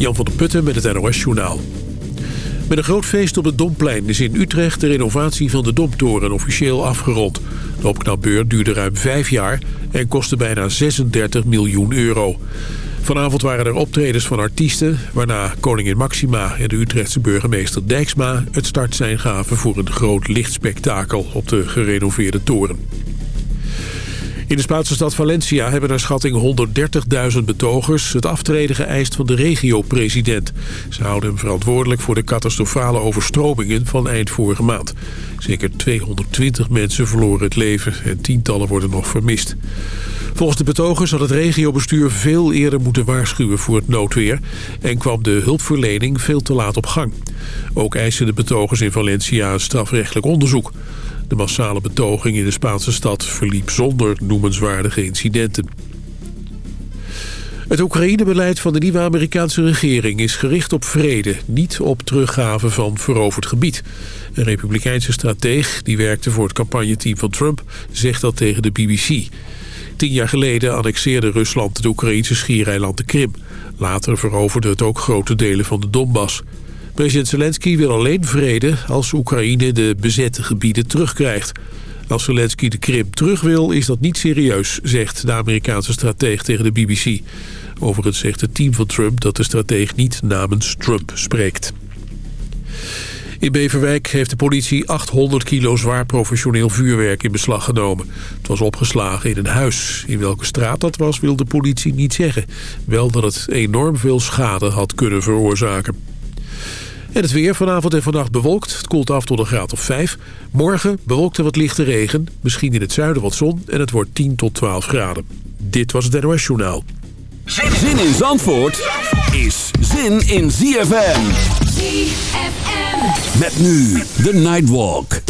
Jan van der Putten met het NOS Journaal. Met een groot feest op het Domplein is in Utrecht de renovatie van de Domtoren officieel afgerond. De opknapbeurt duurde ruim vijf jaar en kostte bijna 36 miljoen euro. Vanavond waren er optredens van artiesten... waarna koningin Maxima en de Utrechtse burgemeester Dijksma... het startsein gaven voor een groot lichtspektakel op de gerenoveerde toren. In de Spaanse stad Valencia hebben naar schatting 130.000 betogers... het aftreden geëist van de regio-president. Ze houden hem verantwoordelijk voor de catastrofale overstromingen van eind vorige maand. Zeker 220 mensen verloren het leven en tientallen worden nog vermist. Volgens de betogers had het regiobestuur veel eerder moeten waarschuwen voor het noodweer... en kwam de hulpverlening veel te laat op gang. Ook eisen de betogers in Valencia een strafrechtelijk onderzoek. De massale betoging in de Spaanse stad verliep zonder noemenswaardige incidenten. Het Oekraïne-beleid van de nieuwe Amerikaanse regering is gericht op vrede, niet op teruggave van veroverd gebied. Een republikeinse strateeg, die werkte voor het campagneteam van Trump, zegt dat tegen de BBC. Tien jaar geleden annexeerde Rusland het Oekraïnse schiereiland de Krim. Later veroverde het ook grote delen van de Donbass. President Zelensky wil alleen vrede als Oekraïne de bezette gebieden terugkrijgt. Als Zelensky de Krim terug wil, is dat niet serieus, zegt de Amerikaanse strateeg tegen de BBC. Overigens zegt het team van Trump dat de strateeg niet namens Trump spreekt. In Beverwijk heeft de politie 800 kilo zwaar professioneel vuurwerk in beslag genomen. Het was opgeslagen in een huis. In welke straat dat was wil de politie niet zeggen. Wel dat het enorm veel schade had kunnen veroorzaken. En het weer vanavond en vannacht bewolkt. Het koelt af tot een graad of 5. Morgen bewolkt er wat lichte regen. Misschien in het zuiden wat zon. En het wordt 10 tot 12 graden. Dit was het NOS Journaal. Zin in Zandvoort is zin in ZFM. ZFM. Met nu de Nightwalk.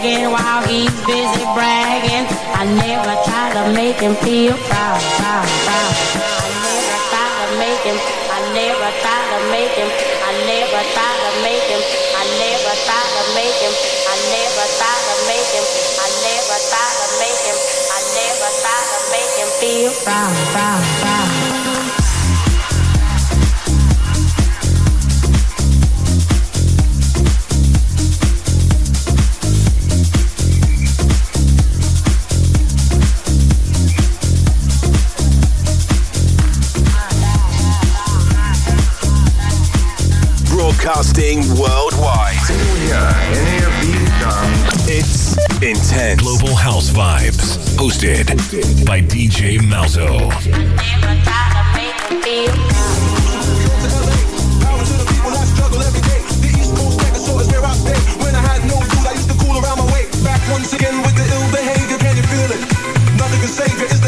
bragging while he's busy bragging. I never try to make him feel proud, proud, proud. I never try to make him. I never try to make him. I never try to make him. I never try to make him. I never try to make him. I never try to make him. I never try to make him feel proud, proud, proud. broadcasting worldwide. It's Intense Global House Vibes, hosted by DJ Malzo. Once again with the ill behavior, can you feel it? Nothing can save it.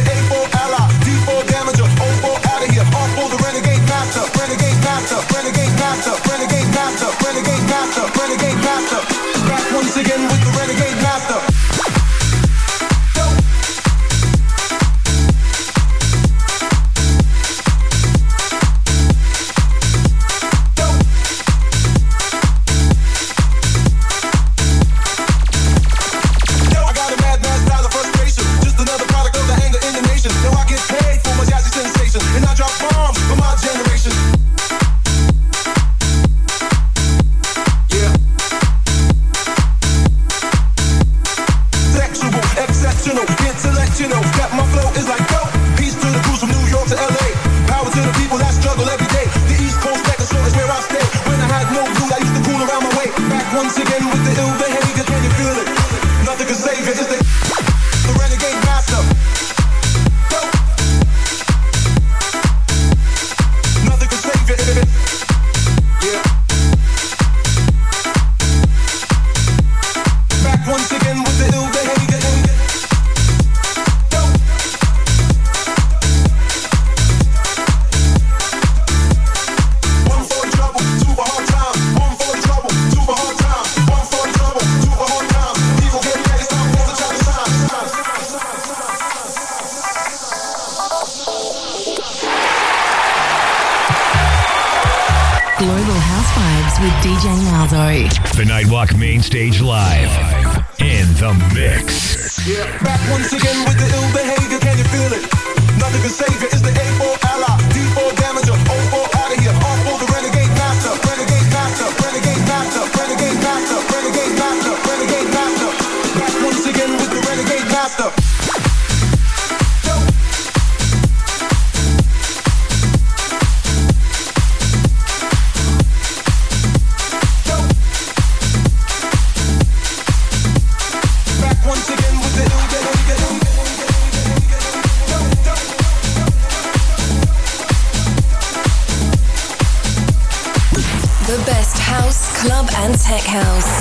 House.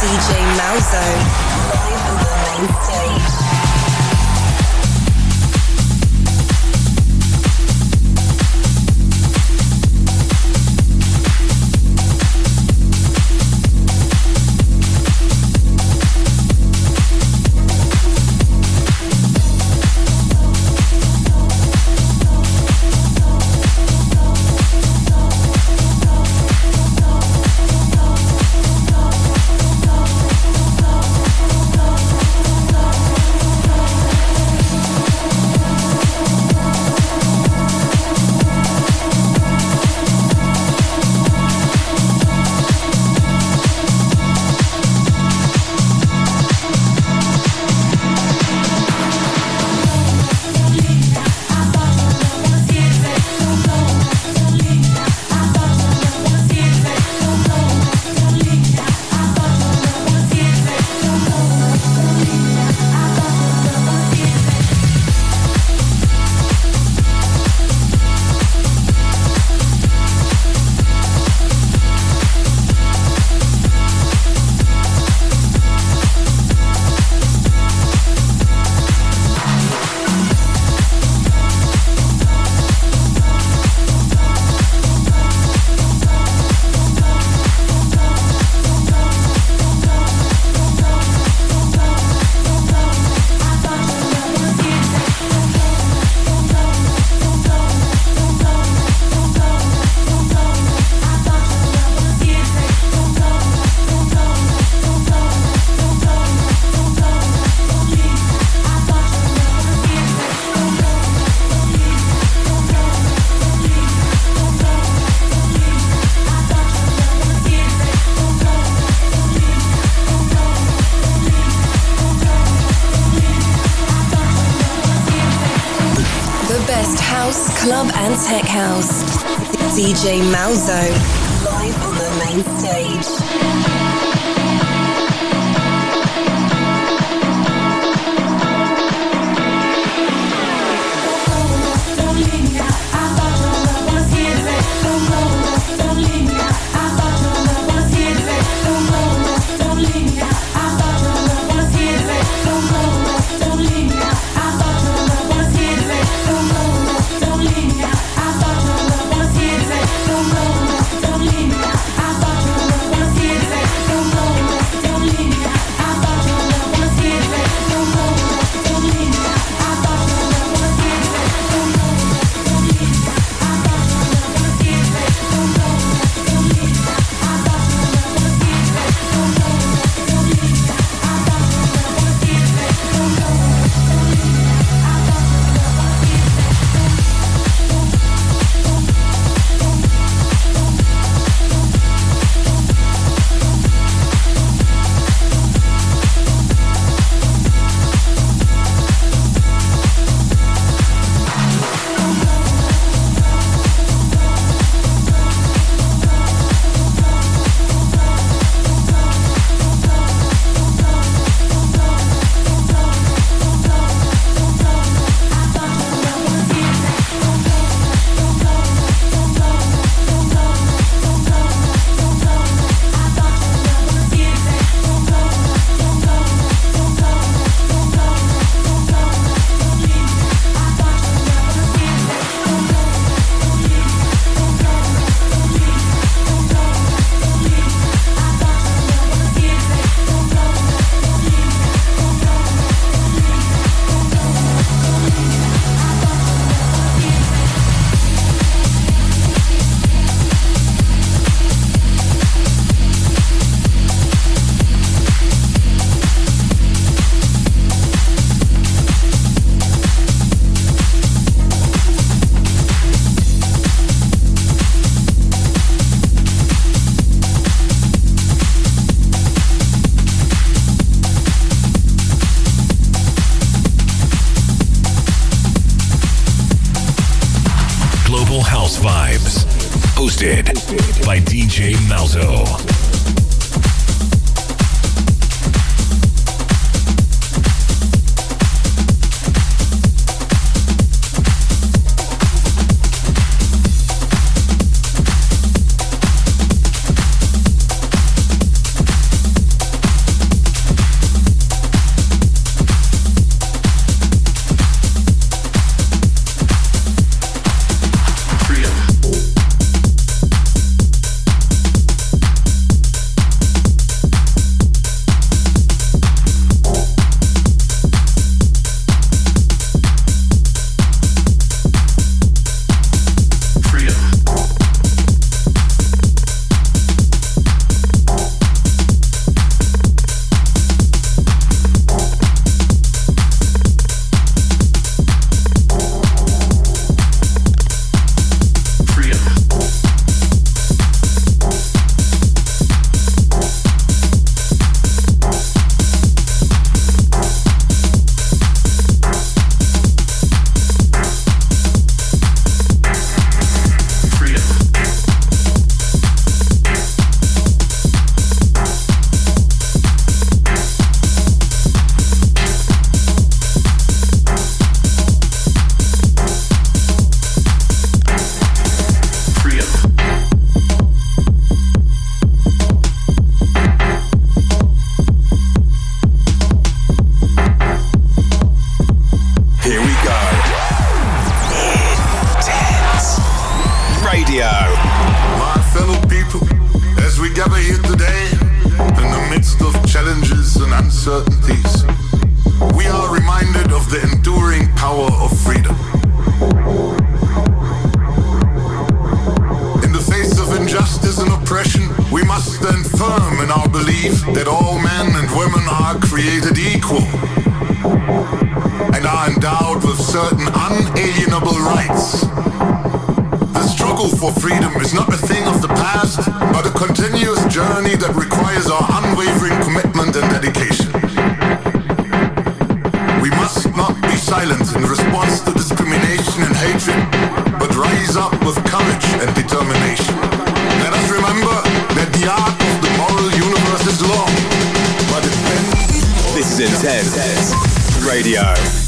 DJ Malzo. DJ Malzo. Radio.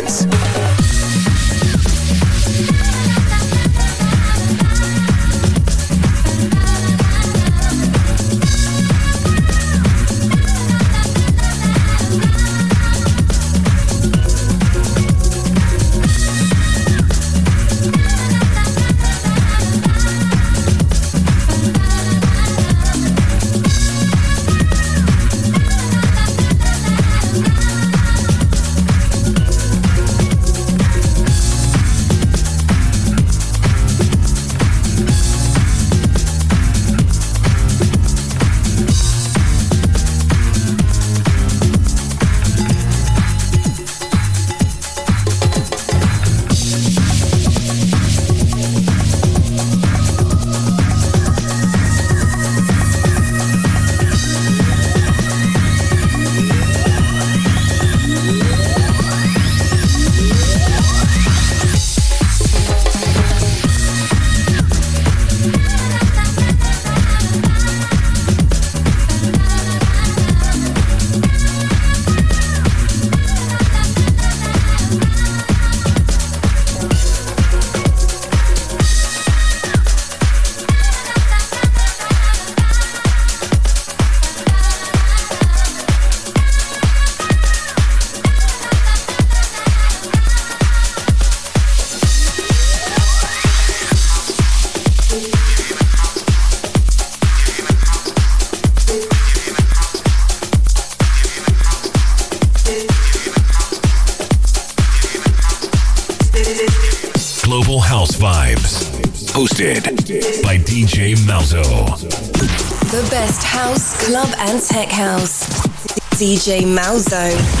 Malzone.